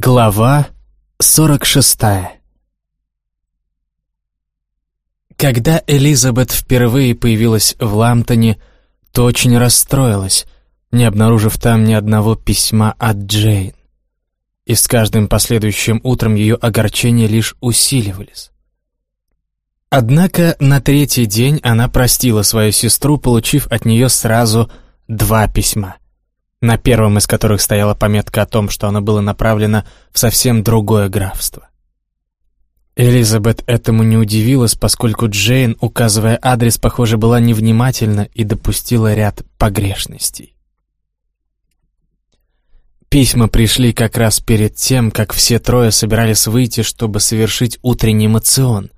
Глава 46 Когда Элизабет впервые появилась в Ламптоне, то очень расстроилась, не обнаружив там ни одного письма от Джейн. И с каждым последующим утром ее огорчения лишь усиливались. Однако на третий день она простила свою сестру, получив от нее сразу два письма — на первом из которых стояла пометка о том, что оно было направлено в совсем другое графство. Элизабет этому не удивилась, поскольку Джейн, указывая адрес, похоже, была невнимательна и допустила ряд погрешностей. Письма пришли как раз перед тем, как все трое собирались выйти, чтобы совершить утренний мацион,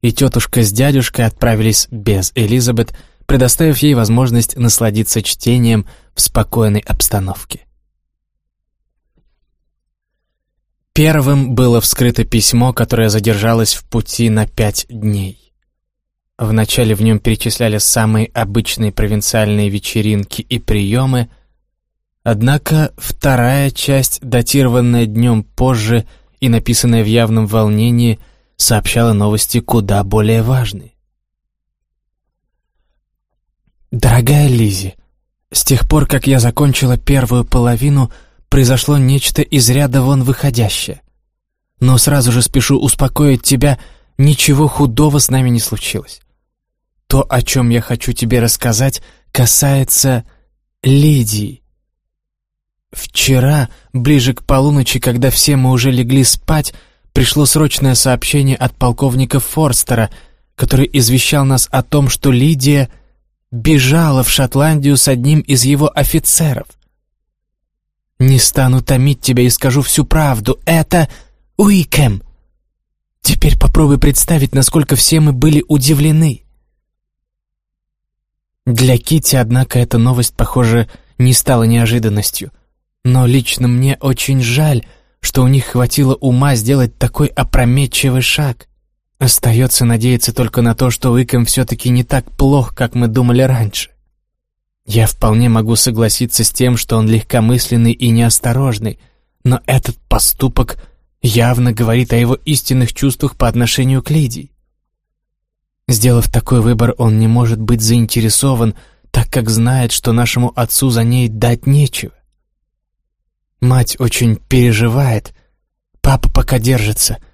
и тетушка с дядюшкой отправились без Элизабет, предоставив ей возможность насладиться чтением в спокойной обстановке. Первым было вскрыто письмо, которое задержалось в пути на пять дней. Вначале в нем перечисляли самые обычные провинциальные вечеринки и приемы, однако вторая часть, датированная днем позже и написанная в явном волнении, сообщала новости куда более важные. «Дорогая Лизи, с тех пор, как я закончила первую половину, произошло нечто из ряда вон выходящее. Но сразу же спешу успокоить тебя, ничего худого с нами не случилось. То, о чем я хочу тебе рассказать, касается Лидии. Вчера, ближе к полуночи, когда все мы уже легли спать, пришло срочное сообщение от полковника Форстера, который извещал нас о том, что Лидия — бежала в Шотландию с одним из его офицеров. Не стану томить тебя и скажу всю правду. Это Уикэм. Теперь попробуй представить, насколько все мы были удивлены. Для Кити, однако, эта новость, похоже, не стала неожиданностью. Но лично мне очень жаль, что у них хватило ума сделать такой опрометчивый шаг. Остается надеяться только на то, что Уикэм все-таки не так плох, как мы думали раньше. Я вполне могу согласиться с тем, что он легкомысленный и неосторожный, но этот поступок явно говорит о его истинных чувствах по отношению к Лидии. Сделав такой выбор, он не может быть заинтересован, так как знает, что нашему отцу за ней дать нечего. Мать очень переживает, папа пока держится —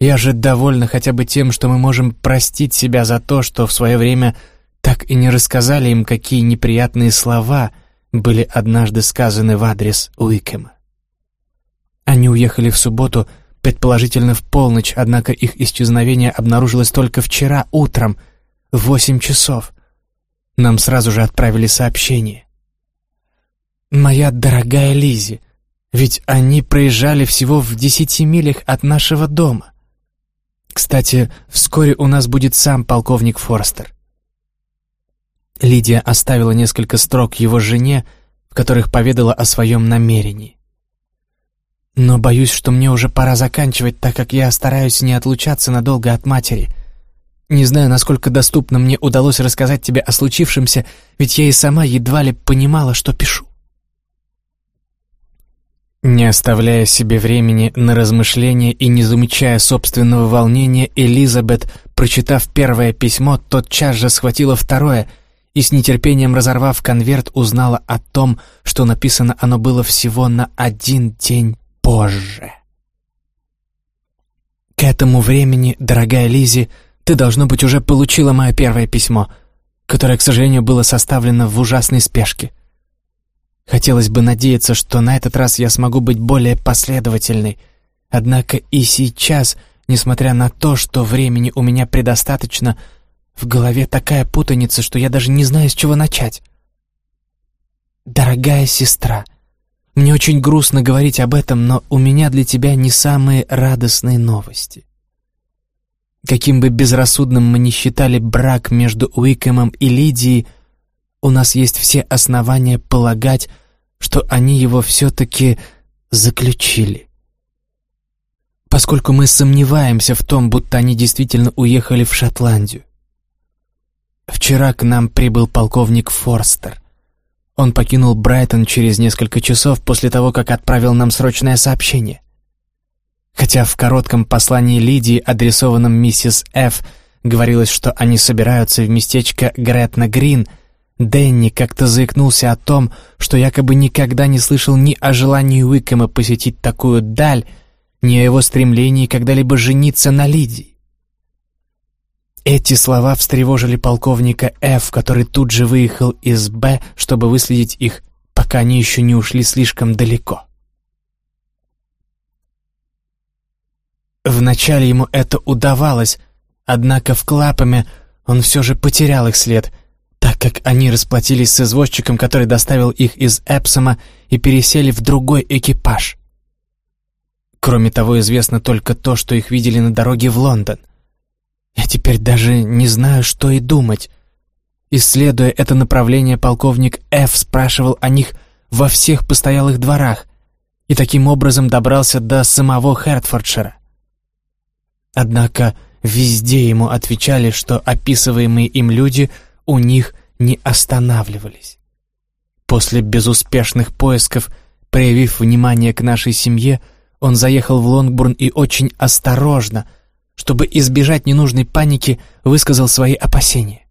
я же довольна хотя бы тем, что мы можем простить себя за то, что в свое время так и не рассказали им, какие неприятные слова были однажды сказаны в адрес Уикема. Они уехали в субботу, предположительно в полночь, однако их исчезновение обнаружилось только вчера утром, в восемь часов. Нам сразу же отправили сообщение. «Моя дорогая Лизи, ведь они проезжали всего в десяти милях от нашего дома. Кстати, вскоре у нас будет сам полковник Форстер. Лидия оставила несколько строк его жене, в которых поведала о своем намерении. Но боюсь, что мне уже пора заканчивать, так как я стараюсь не отлучаться надолго от матери. Не знаю, насколько доступно мне удалось рассказать тебе о случившемся, ведь я и сама едва ли понимала, что пишу. Не оставляя себе времени на размышления и не замечая собственного волнения, Элизабет, прочитав первое письмо, тотчас же схватила второе и с нетерпением разорвав конверт, узнала о том, что написано оно было всего на один день позже. К этому времени, дорогая Лизи, ты, должно быть, уже получила мое первое письмо, которое, к сожалению, было составлено в ужасной спешке. Хотелось бы надеяться, что на этот раз я смогу быть более последовательной. Однако и сейчас, несмотря на то, что времени у меня предостаточно, в голове такая путаница, что я даже не знаю, с чего начать. Дорогая сестра, мне очень грустно говорить об этом, но у меня для тебя не самые радостные новости. Каким бы безрассудным мы ни считали брак между Уикэмом и Лидией, у нас есть все основания полагать, что они его все-таки заключили. Поскольку мы сомневаемся в том, будто они действительно уехали в Шотландию. Вчера к нам прибыл полковник Форстер. Он покинул Брайтон через несколько часов после того, как отправил нам срочное сообщение — Хотя в коротком послании Лидии, адресованном миссис Ф., говорилось, что они собираются в местечко Гретна Грин, Дэнни как-то заикнулся о том, что якобы никогда не слышал ни о желании Уикэма посетить такую даль, ни о его стремлении когда-либо жениться на Лидии. Эти слова встревожили полковника Ф., который тут же выехал из Б, чтобы выследить их, пока они еще не ушли слишком далеко. Вначале ему это удавалось, однако в Клапаме он все же потерял их след, как они расплатились с извозчиком, который доставил их из Эпсома и пересели в другой экипаж. Кроме того, известно только то, что их видели на дороге в Лондон. Я теперь даже не знаю, что и думать. Исследуя это направление, полковник Ф. спрашивал о них во всех постоялых дворах и таким образом добрался до самого Хертфордшира. Однако везде ему отвечали, что описываемые им люди у них не останавливались. После безуспешных поисков, проявив внимание к нашей семье, он заехал в Лонгбурн и очень осторожно – чтобы избежать ненужной паники, высказал свои опасения.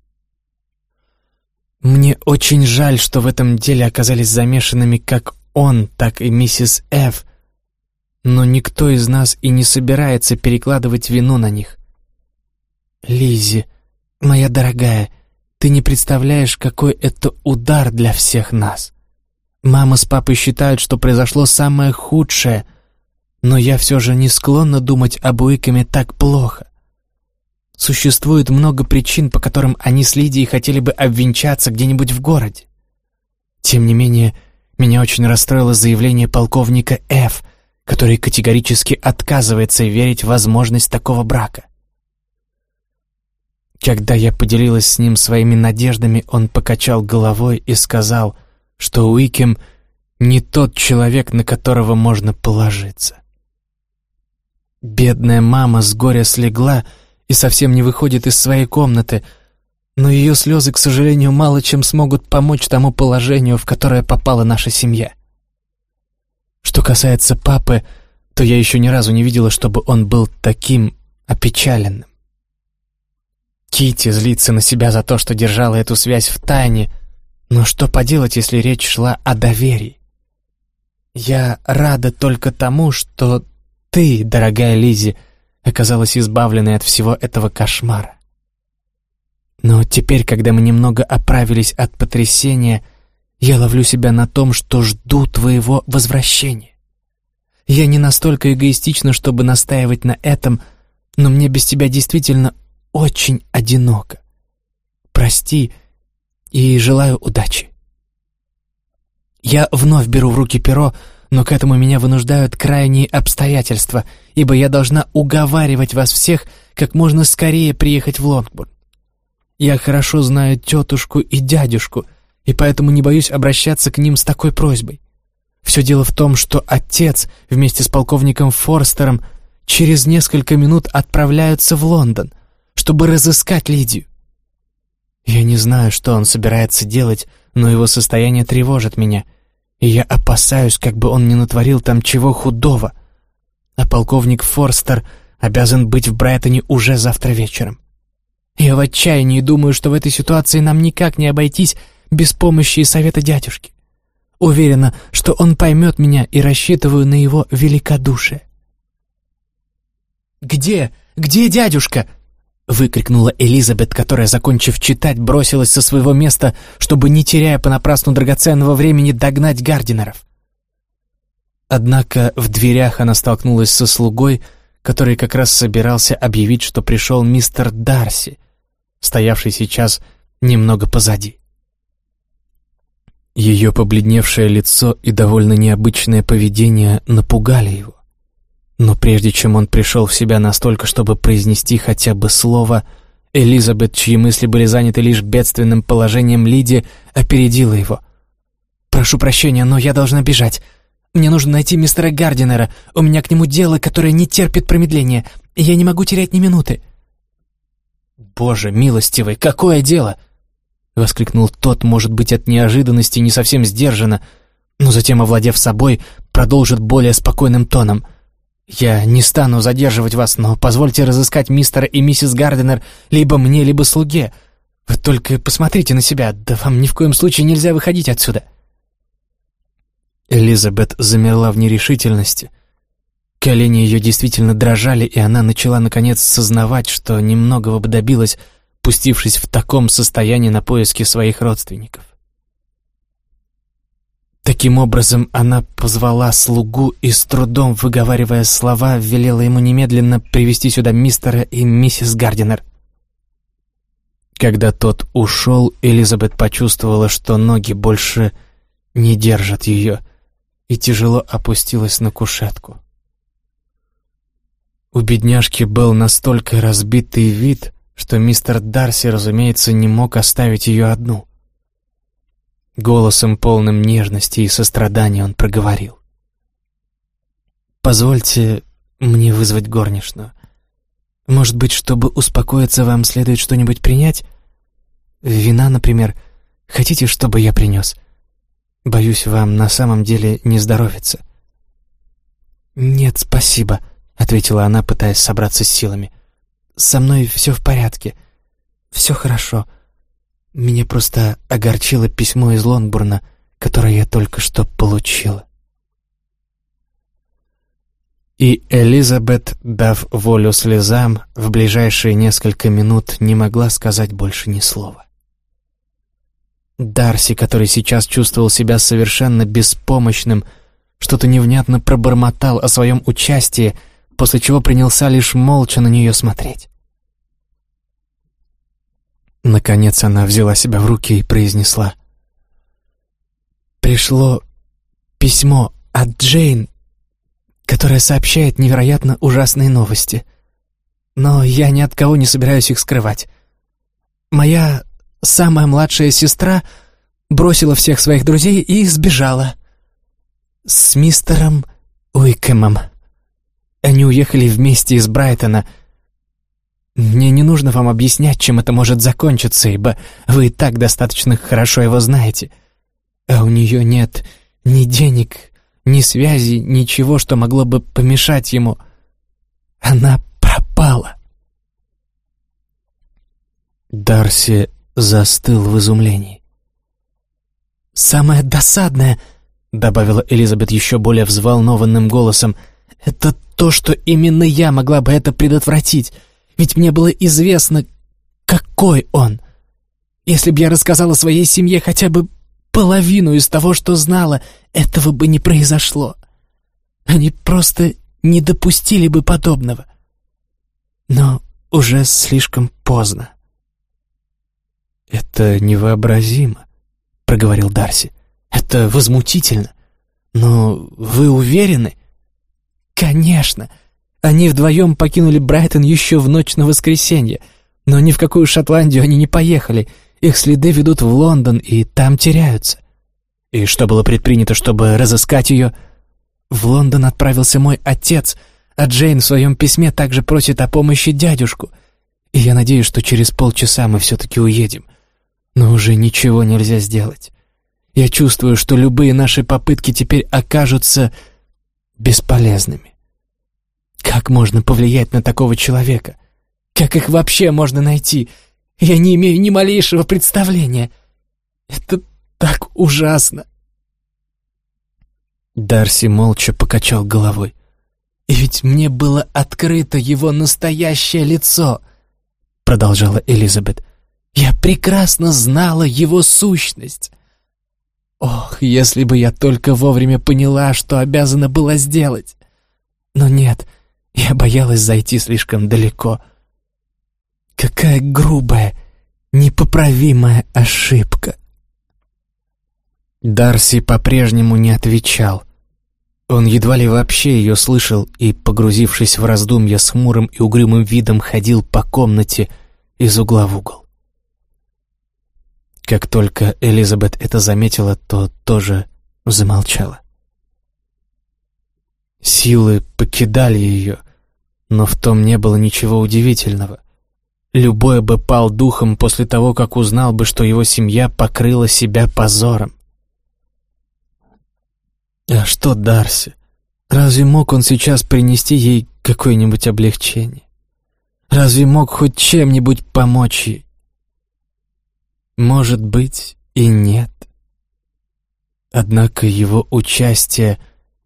Мне очень жаль, что в этом деле оказались замешанными как он, так и миссис Ф. Но никто из нас и не собирается перекладывать вину на них. Лизи, моя дорогая, ты не представляешь, какой это удар для всех нас. Мама с папой считают, что произошло самое худшее — но я все же не склонна думать об Уикаме так плохо. Существует много причин, по которым они с Лидией хотели бы обвенчаться где-нибудь в городе. Тем не менее, меня очень расстроило заявление полковника Ф., который категорически отказывается верить в возможность такого брака. Когда я поделилась с ним своими надеждами, он покачал головой и сказал, что Уикем не тот человек, на которого можно положиться. Бедная мама с горя слегла и совсем не выходит из своей комнаты, но ее слезы, к сожалению, мало чем смогут помочь тому положению, в которое попала наша семья. Что касается папы, то я еще ни разу не видела, чтобы он был таким опечаленным. Кити злится на себя за то, что держала эту связь в тайне, но что поделать, если речь шла о доверии? Я рада только тому, что ты, дорогая Лизи, оказалась избавленной от всего этого кошмара. Но теперь, когда мы немного оправились от потрясения, я ловлю себя на том, что жду твоего возвращения. Я не настолько эгоистична, чтобы настаивать на этом, но мне без тебя действительно очень одиноко. Прости и желаю удачи. Я вновь беру в руки перо, но к этому меня вынуждают крайние обстоятельства, ибо я должна уговаривать вас всех как можно скорее приехать в Лонгбурн. Я хорошо знаю тетушку и дядюшку, и поэтому не боюсь обращаться к ним с такой просьбой. Все дело в том, что отец вместе с полковником Форстером через несколько минут отправляются в Лондон, чтобы разыскать Лидию. Я не знаю, что он собирается делать, но его состояние тревожит меня — и я опасаюсь, как бы он не натворил там чего худого. А полковник Форстер обязан быть в Брайтоне уже завтра вечером. Я в отчаянии думаю, что в этой ситуации нам никак не обойтись без помощи и совета дядюшки. Уверена, что он поймет меня и рассчитываю на его великодушие. «Где? Где дядюшка?» Выкрикнула Элизабет, которая, закончив читать, бросилась со своего места, чтобы, не теряя понапрасну драгоценного времени, догнать Гардинеров. Однако в дверях она столкнулась со слугой, который как раз собирался объявить, что пришел мистер Дарси, стоявший сейчас немного позади. Ее побледневшее лицо и довольно необычное поведение напугали его. Но прежде чем он пришел в себя настолько, чтобы произнести хотя бы слово, Элизабет, чьи мысли были заняты лишь бедственным положением Лиди, опередила его. «Прошу прощения, но я должна бежать. Мне нужно найти мистера Гардинера. У меня к нему дело, которое не терпит промедления, я не могу терять ни минуты». «Боже милостивый, какое дело!» — воскликнул тот, может быть, от неожиданности не совсем сдержанно, но затем, овладев собой, продолжит более спокойным тоном — Я не стану задерживать вас, но позвольте разыскать мистера и миссис Гарденер либо мне, либо слуге. Вы только посмотрите на себя, да вам ни в коем случае нельзя выходить отсюда». Элизабет замерла в нерешительности. Колени ее действительно дрожали, и она начала наконец сознавать, что немногого бы добилась, пустившись в таком состоянии на поиски своих родственников. Таким образом, она позвала слугу и с трудом, выговаривая слова, велела ему немедленно привести сюда мистера и миссис Гардинер. Когда тот ушел, Элизабет почувствовала, что ноги больше не держат ее, и тяжело опустилась на кушетку. У бедняжки был настолько разбитый вид, что мистер Дарси, разумеется, не мог оставить ее одну. Голосом, полным нежности и сострадания, он проговорил. «Позвольте мне вызвать горничную. Может быть, чтобы успокоиться, вам следует что-нибудь принять? Вина, например. Хотите, чтобы я принес? Боюсь, вам на самом деле не здоровится». «Нет, спасибо», — ответила она, пытаясь собраться с силами. «Со мной все в порядке. Все хорошо». Меня просто огорчило письмо из Лонгбурна, которое я только что получила. И Элизабет, дав волю слезам, в ближайшие несколько минут не могла сказать больше ни слова. Дарси, который сейчас чувствовал себя совершенно беспомощным, что-то невнятно пробормотал о своем участии, после чего принялся лишь молча на нее смотреть. Наконец она взяла себя в руки и произнесла. «Пришло письмо от Джейн, которое сообщает невероятно ужасные новости. Но я ни от кого не собираюсь их скрывать. Моя самая младшая сестра бросила всех своих друзей и сбежала. С мистером Уикэмом. Они уехали вместе из Брайтона — мне не нужно вам объяснять, чем это может закончиться, ибо вы и так достаточно хорошо его знаете. А у нее нет ни денег, ни связи, ничего, что могло бы помешать ему. Она пропала. Дарси застыл в изумлении. «Самое досадное», — добавила Элизабет еще более взволнованным голосом, — «это то, что именно я могла бы это предотвратить». Ведь мне было известно, какой он. Если бы я рассказала своей семье хотя бы половину из того, что знала, этого бы не произошло. Они просто не допустили бы подобного. Но уже слишком поздно. «Это невообразимо», — проговорил Дарси. «Это возмутительно. Но вы уверены?» «Конечно. Они вдвоем покинули Брайтон еще в ночь на воскресенье, но ни в какую Шотландию они не поехали. Их следы ведут в Лондон и там теряются. И что было предпринято, чтобы разыскать ее? В Лондон отправился мой отец, а Джейн в своем письме также просит о помощи дядюшку. И я надеюсь, что через полчаса мы все-таки уедем. Но уже ничего нельзя сделать. Я чувствую, что любые наши попытки теперь окажутся бесполезными. Как можно повлиять на такого человека? Как их вообще можно найти? Я не имею ни малейшего представления. Это так ужасно. Дарси молча покачал головой. «И ведь мне было открыто его настоящее лицо», — продолжала Элизабет. «Я прекрасно знала его сущность. Ох, если бы я только вовремя поняла, что обязана была сделать. Но нет, — я боялась зайти слишком далеко. Какая грубая, непоправимая ошибка. Дарси по-прежнему не отвечал. Он едва ли вообще ее слышал и, погрузившись в раздумья с хмурым и угрюмым видом, ходил по комнате из угла в угол. Как только Элизабет это заметила, то тоже замолчала. Силы покидали ее, но в том не было ничего удивительного. Любой бы пал духом после того, как узнал бы, что его семья покрыла себя позором. А что Дарси? Разве мог он сейчас принести ей какое-нибудь облегчение? Разве мог хоть чем-нибудь помочь ей? Может быть, и нет. Однако его участие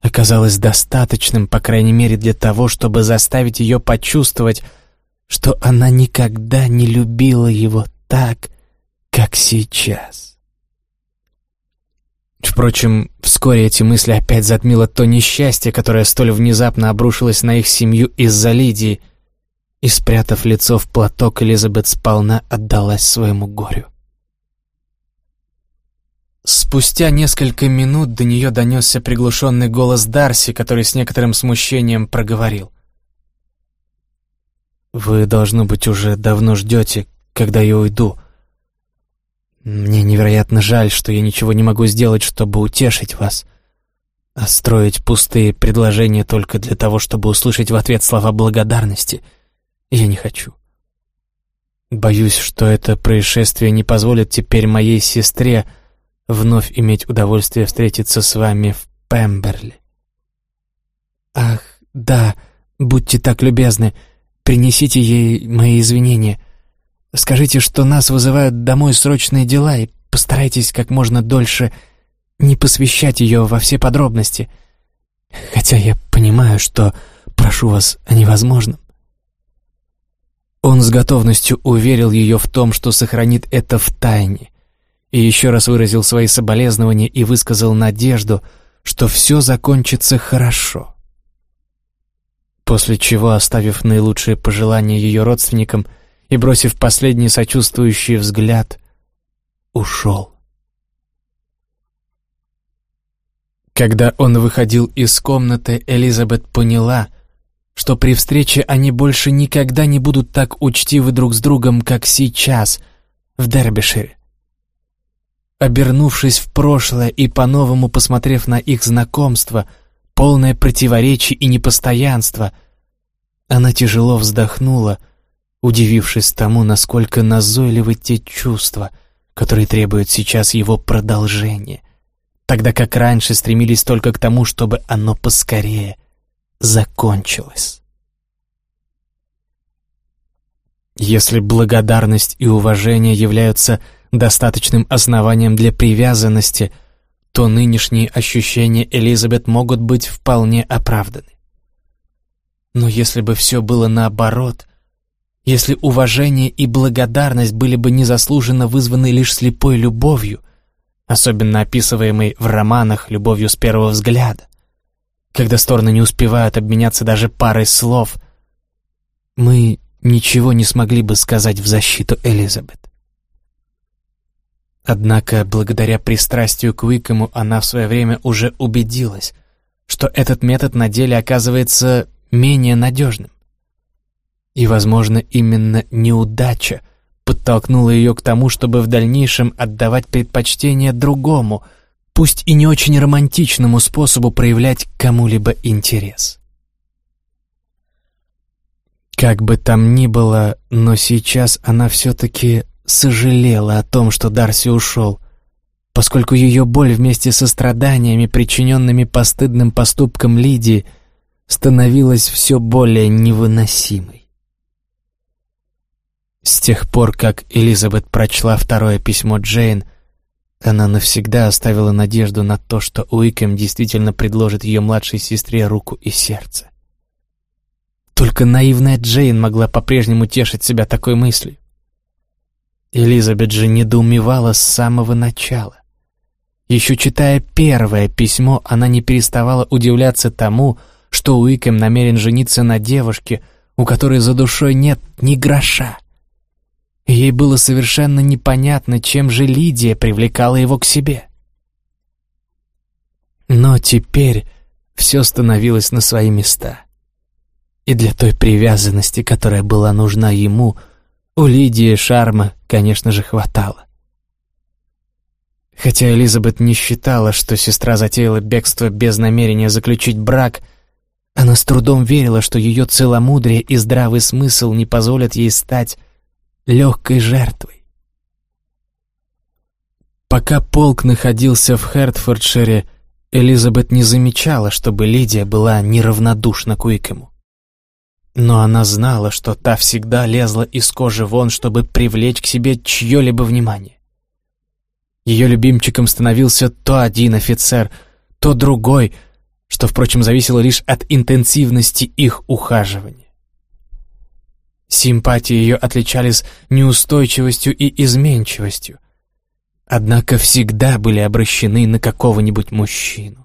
оказалось достаточным, по крайней мере, для того, чтобы заставить ее почувствовать, что она никогда не любила его так, как сейчас. Впрочем, вскоре эти мысли опять затмило то несчастье, которое столь внезапно обрушилось на их семью из-за Лидии, и, спрятав лицо в платок, Элизабет сполна отдалась своему горю. Спустя несколько минут до нее донесся приглушенный голос Дарси, который с некоторым смущением проговорил. «Вы, должно быть, уже давно ждете, когда я уйду. Мне невероятно жаль, что я ничего не могу сделать, чтобы утешить вас. А строить пустые предложения только для того, чтобы услышать в ответ слова благодарности, я не хочу. Боюсь, что это происшествие не позволит теперь моей сестре вновь иметь удовольствие встретиться с вами в Пемберли. Ах, да, будьте так любезны, — Принесите ей мои извинения. Скажите, что нас вызывают домой срочные дела, и постарайтесь как можно дольше не посвящать ее во все подробности. Хотя я понимаю, что прошу вас о невозможном. Он с готовностью уверил ее в том, что сохранит это в тайне, и еще раз выразил свои соболезнования и высказал надежду, что все закончится хорошо после чего, оставив наилучшие пожелания ее родственникам и бросив последний сочувствующий взгляд, ушел. Когда он выходил из комнаты, Элизабет поняла, что при встрече они больше никогда не будут так учтивы друг с другом, как сейчас, в Дербишире. Обернувшись в прошлое и по-новому посмотрев на их знакомство — полное противоречий и непостоянства. Она тяжело вздохнула, удивившись тому, насколько назойливы те чувства, которые требуют сейчас его продолжения, тогда как раньше стремились только к тому, чтобы оно поскорее закончилось. Если благодарность и уважение являются достаточным основанием для привязанности – то нынешние ощущения Элизабет могут быть вполне оправданы. Но если бы все было наоборот, если уважение и благодарность были бы незаслуженно вызваны лишь слепой любовью, особенно описываемой в романах любовью с первого взгляда, когда стороны не успевают обменяться даже парой слов, мы ничего не смогли бы сказать в защиту Элизабет. Однако, благодаря пристрастию к Уикому, она в свое время уже убедилась, что этот метод на деле оказывается менее надежным. И, возможно, именно неудача подтолкнула ее к тому, чтобы в дальнейшем отдавать предпочтение другому, пусть и не очень романтичному способу проявлять кому-либо интерес. Как бы там ни было, но сейчас она все-таки сожалела о том, что Дарси ушел, поскольку ее боль вместе со страданиями, причиненными постыдным поступком Лидии, становилась все более невыносимой. С тех пор, как Элизабет прочла второе письмо Джейн, она навсегда оставила надежду на то, что Уикэм действительно предложит ее младшей сестре руку и сердце. Только наивная Джейн могла по-прежнему тешить себя такой мыслью. Элизабет же недоумевала с самого начала. Еще читая первое письмо, она не переставала удивляться тому, что Уикэм намерен жениться на девушке, у которой за душой нет ни гроша. ей было совершенно непонятно, чем же Лидия привлекала его к себе. Но теперь все становилось на свои места. И для той привязанности, которая была нужна ему — у Лидии шарма, конечно же, хватало. Хотя Элизабет не считала, что сестра затеяла бегство без намерения заключить брак, она с трудом верила, что ее целомудрие и здравый смысл не позволят ей стать легкой жертвой. Пока полк находился в Хертфордшире, Элизабет не замечала, чтобы Лидия была неравнодушна к Уикему. Но она знала, что та всегда лезла из кожи вон, чтобы привлечь к себе чье-либо внимание. Ее любимчиком становился то один офицер, то другой, что, впрочем, зависело лишь от интенсивности их ухаживания. Симпатии ее отличались неустойчивостью и изменчивостью, однако всегда были обращены на какого-нибудь мужчину.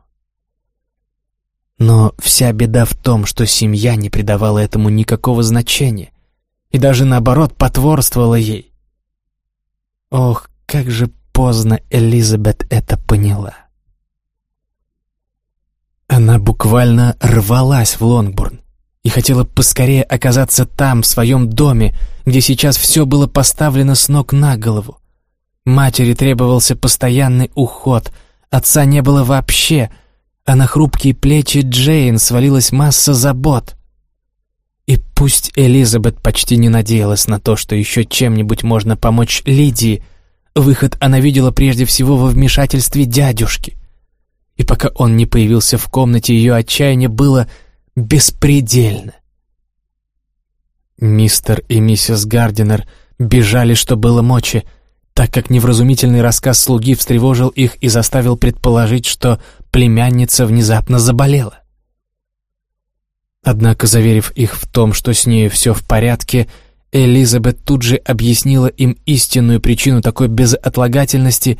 Но вся беда в том, что семья не придавала этому никакого значения и даже наоборот потворствовала ей. Ох, как же поздно Элизабет это поняла. Она буквально рвалась в Лонгбурн и хотела поскорее оказаться там, в своем доме, где сейчас все было поставлено с ног на голову. Матери требовался постоянный уход, отца не было вообще, а на хрупкие плечи Джейн свалилась масса забот. И пусть Элизабет почти не надеялась на то, что еще чем-нибудь можно помочь Лидии, выход она видела прежде всего во вмешательстве дядюшки. И пока он не появился в комнате, ее отчаяние было беспредельно. Мистер и миссис Гардинер бежали, что было мочи, так как невразумительный рассказ слуги встревожил их и заставил предположить, что племянница внезапно заболела. Однако, заверив их в том, что с нею все в порядке, Элизабет тут же объяснила им истинную причину такой безотлагательности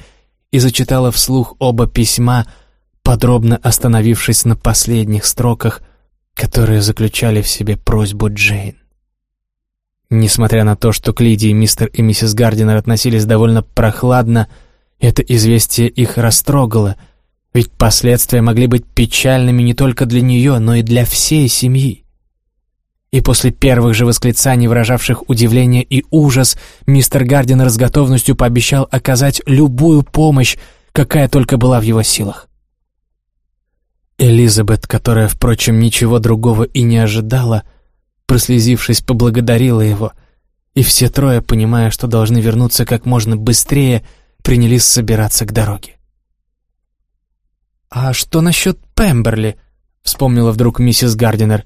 и зачитала вслух оба письма, подробно остановившись на последних строках, которые заключали в себе просьбу Джейн. Несмотря на то, что к Лидии мистер и миссис Гардинер относились довольно прохладно, это известие их растрогало, ведь последствия могли быть печальными не только для нее, но и для всей семьи. И после первых же восклицаний, выражавших удивление и ужас, мистер Гардинер с готовностью пообещал оказать любую помощь, какая только была в его силах. Элизабет, которая, впрочем, ничего другого и не ожидала, прослезившись, поблагодарила его, и все трое, понимая, что должны вернуться как можно быстрее, принялись собираться к дороге. «А что насчет Пемберли?» — вспомнила вдруг миссис Гардинер.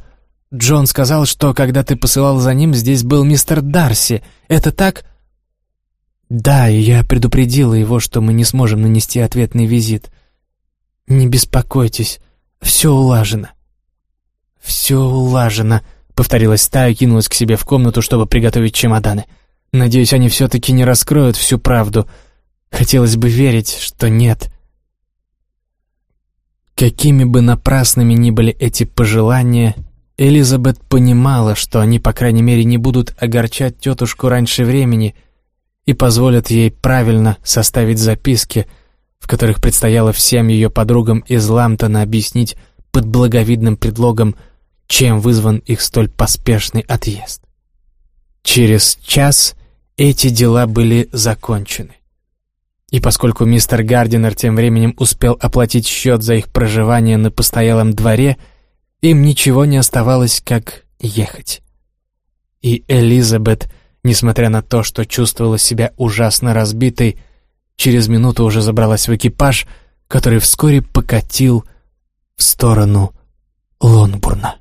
«Джон сказал, что когда ты посылал за ним, здесь был мистер Дарси. Это так?» «Да, и я предупредила его, что мы не сможем нанести ответный визит. Не беспокойтесь». Все улажено». «Все улажено», — повторилась та и кинулась к себе в комнату, чтобы приготовить чемоданы. «Надеюсь, они все-таки не раскроют всю правду. Хотелось бы верить, что нет». Какими бы напрасными ни были эти пожелания, Элизабет понимала, что они, по крайней мере, не будут огорчать тетушку раньше времени и позволят ей правильно составить записки — в которых предстояло всем ее подругам из Ламтона объяснить под благовидным предлогом, чем вызван их столь поспешный отъезд. Через час эти дела были закончены. И поскольку мистер Гардинер тем временем успел оплатить счет за их проживание на постоялом дворе, им ничего не оставалось, как ехать. И Элизабет, несмотря на то, что чувствовала себя ужасно разбитой, через минуту уже забралась в экипаж, который вскоре покатил в сторону Лонбурна.